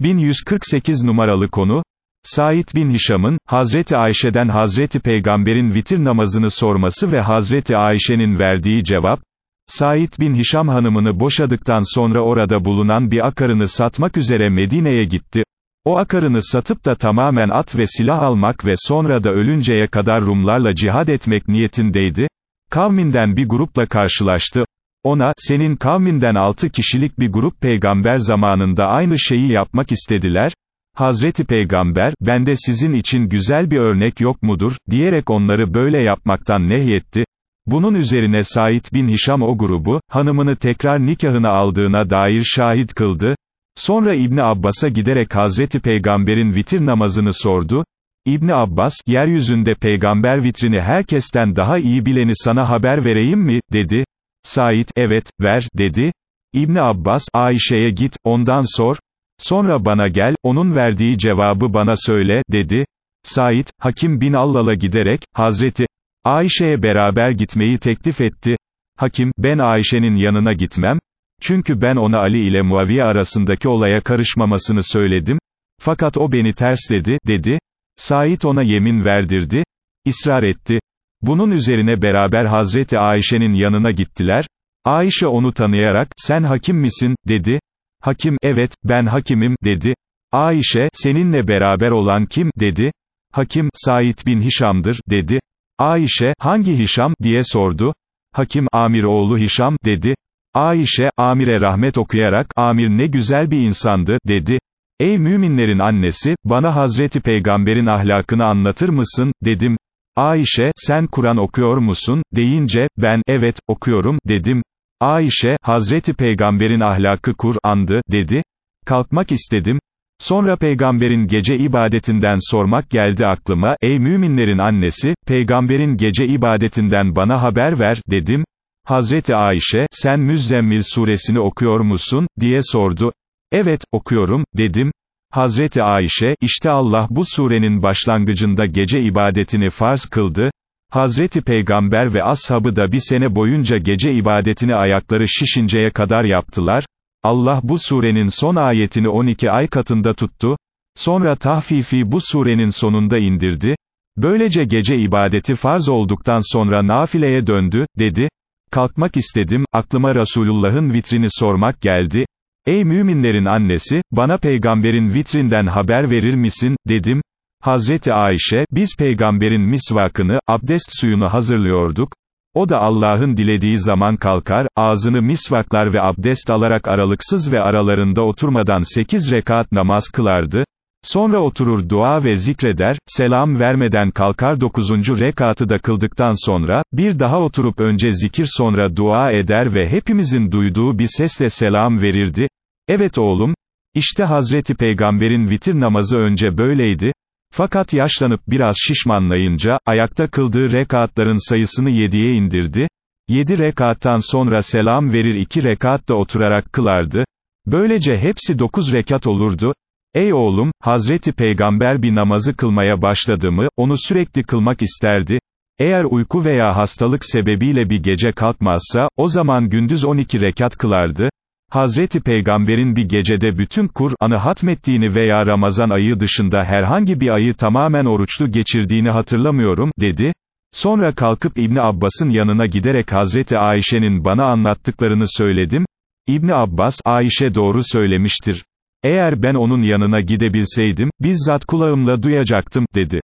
1148 numaralı konu, Said bin Hişam'ın, Hazreti Ayşe'den Hazreti Peygamber'in vitir namazını sorması ve Hazreti Ayşe'nin verdiği cevap, Said bin Hişam hanımını boşadıktan sonra orada bulunan bir akarını satmak üzere Medine'ye gitti. O akarını satıp da tamamen at ve silah almak ve sonra da ölünceye kadar Rumlarla cihad etmek niyetindeydi. Kavminden bir grupla karşılaştı. Ona, senin kavminden altı kişilik bir grup peygamber zamanında aynı şeyi yapmak istediler. Hazreti Peygamber, bende sizin için güzel bir örnek yok mudur, diyerek onları böyle yapmaktan nehyetti. Bunun üzerine Said bin Hişam o grubu, hanımını tekrar nikahına aldığına dair şahit kıldı. Sonra İbni Abbas'a giderek Hazreti Peygamber'in vitir namazını sordu. İbni Abbas, yeryüzünde peygamber vitrini herkesten daha iyi bileni sana haber vereyim mi, dedi. Said, evet, ver, dedi. İbni Abbas, Ayşe'ye git, ondan sor. Sonra bana gel, onun verdiği cevabı bana söyle, dedi. Said, Hakim bin Allal'a giderek, Hazreti, Ayşe'ye beraber gitmeyi teklif etti. Hakim, ben Ayşe'nin yanına gitmem, çünkü ben ona Ali ile Muaviye arasındaki olaya karışmamasını söyledim, fakat o beni tersledi, dedi. Said ona yemin verdirdi, ısrar etti. Bunun üzerine beraber Hazreti Ayşe'nin yanına gittiler, Ayşe onu tanıyarak, sen hakim misin, dedi. Hakim, evet, ben hakimim, dedi. Ayşe, seninle beraber olan kim, dedi. Hakim, Said bin Hişam'dır, dedi. Ayşe, hangi Hişam, diye sordu. Hakim, Amir oğlu Hişam, dedi. Ayşe, Amir'e rahmet okuyarak, Amir ne güzel bir insandı, dedi. Ey müminlerin annesi, bana Hazreti Peygamber'in ahlakını anlatır mısın, dedim. Ayşe, sen Kur'an okuyor musun, deyince, ben, evet, okuyorum, dedim. Ayşe, Hazreti Peygamber'in ahlakı Kur'an'dı, dedi. Kalkmak istedim. Sonra peygamberin gece ibadetinden sormak geldi aklıma, ey müminlerin annesi, peygamberin gece ibadetinden bana haber ver, dedim. Hazreti Ayşe, sen Müzzemmil suresini okuyor musun, diye sordu. Evet, okuyorum, dedim. Hazreti Ayşe, işte Allah bu surenin başlangıcında gece ibadetini farz kıldı, Hazreti Peygamber ve ashabı da bir sene boyunca gece ibadetini ayakları şişinceye kadar yaptılar, Allah bu surenin son ayetini 12 ay katında tuttu, sonra tahfifi bu surenin sonunda indirdi, böylece gece ibadeti farz olduktan sonra nafileye döndü, dedi, kalkmak istedim, aklıma Resulullah'ın vitrini sormak geldi, ey müminlerin annesi, bana peygamberin vitrinden haber verir misin, dedim, Hazreti Ayşe, biz peygamberin misvakını, abdest suyunu hazırlıyorduk, o da Allah'ın dilediği zaman kalkar, ağzını misvaklar ve abdest alarak aralıksız ve aralarında oturmadan sekiz rekat namaz kılardı, sonra oturur dua ve zikreder, selam vermeden kalkar dokuzuncu rekatı da kıldıktan sonra, bir daha oturup önce zikir sonra dua eder ve hepimizin duyduğu bir sesle selam verirdi, evet oğlum, işte Hazreti Peygamber'in vitir namazı önce böyleydi, fakat yaşlanıp biraz şişmanlayınca, ayakta kıldığı rekatların sayısını yediye indirdi, yedi rekattan sonra selam verir iki rekat da oturarak kılardı, böylece hepsi dokuz rekat olurdu, ey oğlum, Hazreti Peygamber bir namazı kılmaya başladı mı, onu sürekli kılmak isterdi, eğer uyku veya hastalık sebebiyle bir gece kalkmazsa, o zaman gündüz 12 rekat kılardı, Hazreti Peygamber'in bir gecede bütün Kur'an'ı hatmettiğini veya Ramazan ayı dışında herhangi bir ayı tamamen oruçlu geçirdiğini hatırlamıyorum, dedi. Sonra kalkıp İbni Abbas'ın yanına giderek Hazreti Ayşe'nin bana anlattıklarını söyledim. İbni Abbas, Ayşe doğru söylemiştir. Eğer ben onun yanına gidebilseydim, bizzat kulağımla duyacaktım, dedi.